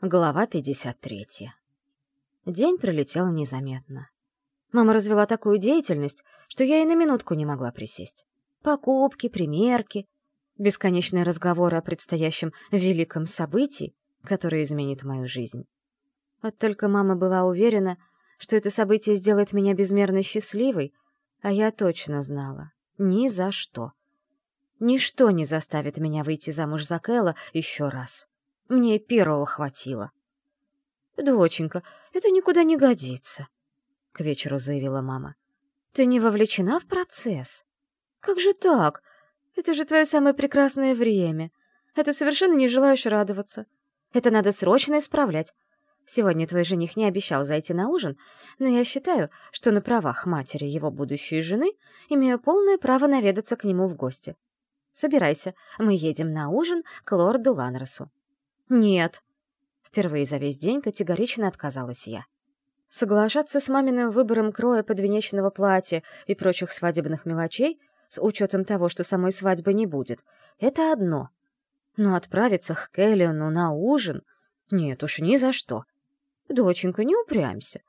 Глава 53. День пролетел незаметно. Мама развела такую деятельность, что я и на минутку не могла присесть. Покупки, примерки, бесконечные разговоры о предстоящем великом событии, которое изменит мою жизнь. Вот только мама была уверена, что это событие сделает меня безмерно счастливой, а я точно знала — ни за что. Ничто не заставит меня выйти замуж за Кэлла еще раз. Мне первого хватило. «Доченька, это никуда не годится», — к вечеру заявила мама. «Ты не вовлечена в процесс. Как же так? Это же твое самое прекрасное время. Ты совершенно не желаешь радоваться. Это надо срочно исправлять. Сегодня твой жених не обещал зайти на ужин, но я считаю, что на правах матери его будущей жены имею полное право наведаться к нему в гости. Собирайся, мы едем на ужин к лорду Ланросу. «Нет». Впервые за весь день категорично отказалась я. Соглашаться с маминым выбором кроя подвенечного платья и прочих свадебных мелочей, с учетом того, что самой свадьбы не будет, это одно. Но отправиться к Келлиону на ужин? Нет уж, ни за что. Доченька, не упрямься.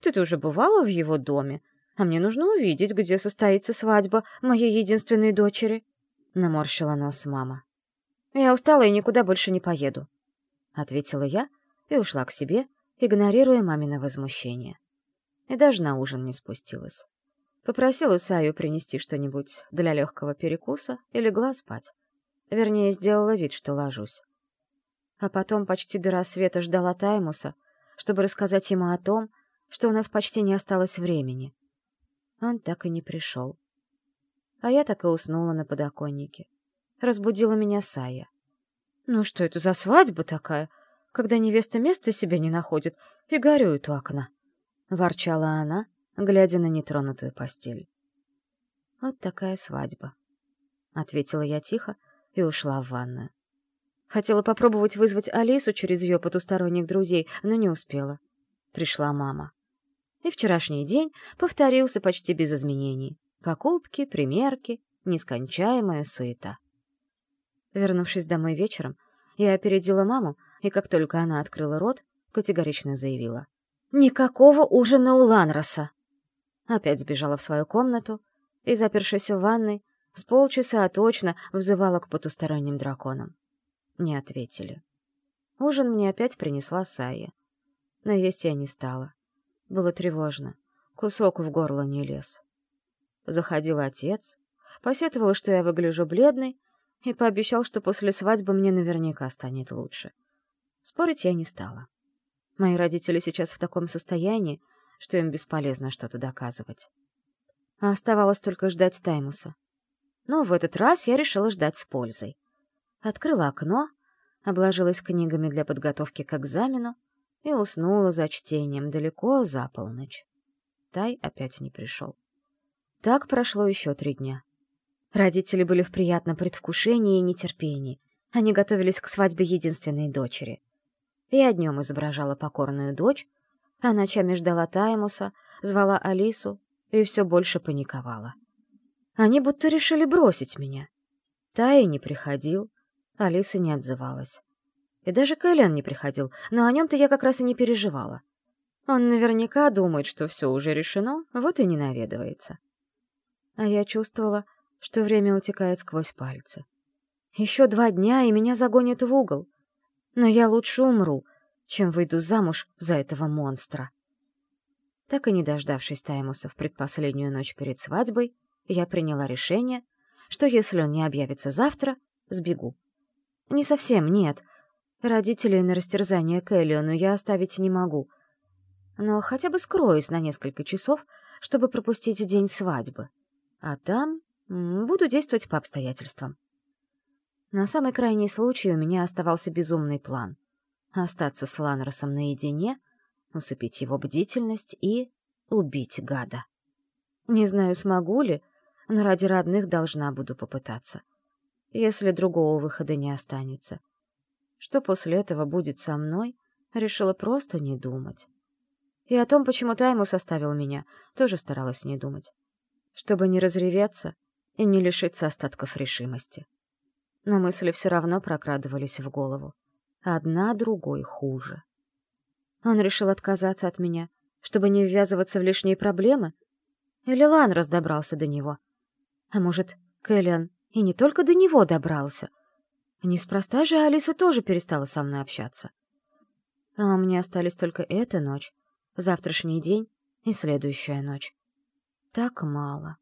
Ты-то уже бывала в его доме, а мне нужно увидеть, где состоится свадьба моей единственной дочери. Наморщила нос мама. Я устала и никуда больше не поеду ответила я и ушла к себе, игнорируя мамино возмущение. И даже на ужин не спустилась. Попросила Саю принести что-нибудь для легкого перекуса и легла спать. Вернее, сделала вид, что ложусь. А потом почти до рассвета ждала Таймуса, чтобы рассказать ему о том, что у нас почти не осталось времени. Он так и не пришел. А я так и уснула на подоконнике. Разбудила меня Сая. Ну что это за свадьба такая, когда невеста места себе не находит и горюет у окна? Ворчала она, глядя на нетронутую постель. Вот такая свадьба. Ответила я тихо и ушла в ванную. Хотела попробовать вызвать Алису через ее потусторонних друзей, но не успела. Пришла мама. И вчерашний день повторился почти без изменений. Покупки, примерки, нескончаемая суета. Вернувшись домой вечером, я опередила маму, и как только она открыла рот, категорично заявила. «Никакого ужина у Ланроса!» Опять сбежала в свою комнату и, запершись в ванной, с полчаса точно взывала к потусторонним драконам. Не ответили. Ужин мне опять принесла Сая. Но есть я не стала. Было тревожно. Кусок в горло не лез. Заходил отец, посетовал, что я выгляжу бледной, и пообещал, что после свадьбы мне наверняка станет лучше. Спорить я не стала. Мои родители сейчас в таком состоянии, что им бесполезно что-то доказывать. А оставалось только ждать Таймуса. Но в этот раз я решила ждать с пользой. Открыла окно, обложилась книгами для подготовки к экзамену и уснула за чтением далеко за полночь. Тай опять не пришел. Так прошло еще три дня. Родители были в приятном предвкушении и нетерпении. Они готовились к свадьбе единственной дочери. Я днем изображала покорную дочь, а ночами ждала Таймуса, звала Алису и все больше паниковала. Они будто решили бросить меня. Тай не приходил, Алиса не отзывалась. И даже Кэлен не приходил, но о нем-то я как раз и не переживала. Он наверняка думает, что все уже решено, вот и не наведывается. А я чувствовала, что время утекает сквозь пальцы. Еще два дня, и меня загонят в угол. Но я лучше умру, чем выйду замуж за этого монстра. Так и не дождавшись Таймуса в предпоследнюю ночь перед свадьбой, я приняла решение, что если он не объявится завтра, сбегу. Не совсем, нет. Родителей на растерзание Кэллиону я оставить не могу. Но хотя бы скроюсь на несколько часов, чтобы пропустить день свадьбы. А там Буду действовать по обстоятельствам. На самый крайний случай у меня оставался безумный план. Остаться с Ланросом наедине, усыпить его бдительность и убить гада. Не знаю, смогу ли, но ради родных должна буду попытаться. Если другого выхода не останется. Что после этого будет со мной, решила просто не думать. И о том, почему Таймус оставил меня, тоже старалась не думать. Чтобы не разреветься, и не лишиться остатков решимости. Но мысли все равно прокрадывались в голову. одна другой хуже. Он решил отказаться от меня, чтобы не ввязываться в лишние проблемы? Или Лан раздобрался до него? А может, Кэллиан и не только до него добрался? Неспроста же Алиса тоже перестала со мной общаться. А у меня остались только эта ночь, завтрашний день и следующая ночь. Так мало.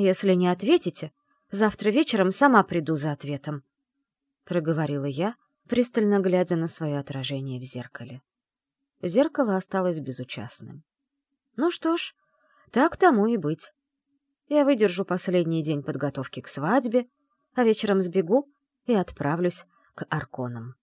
Если не ответите, завтра вечером сама приду за ответом, — проговорила я, пристально глядя на свое отражение в зеркале. Зеркало осталось безучастным. Ну что ж, так тому и быть. Я выдержу последний день подготовки к свадьбе, а вечером сбегу и отправлюсь к Арконам.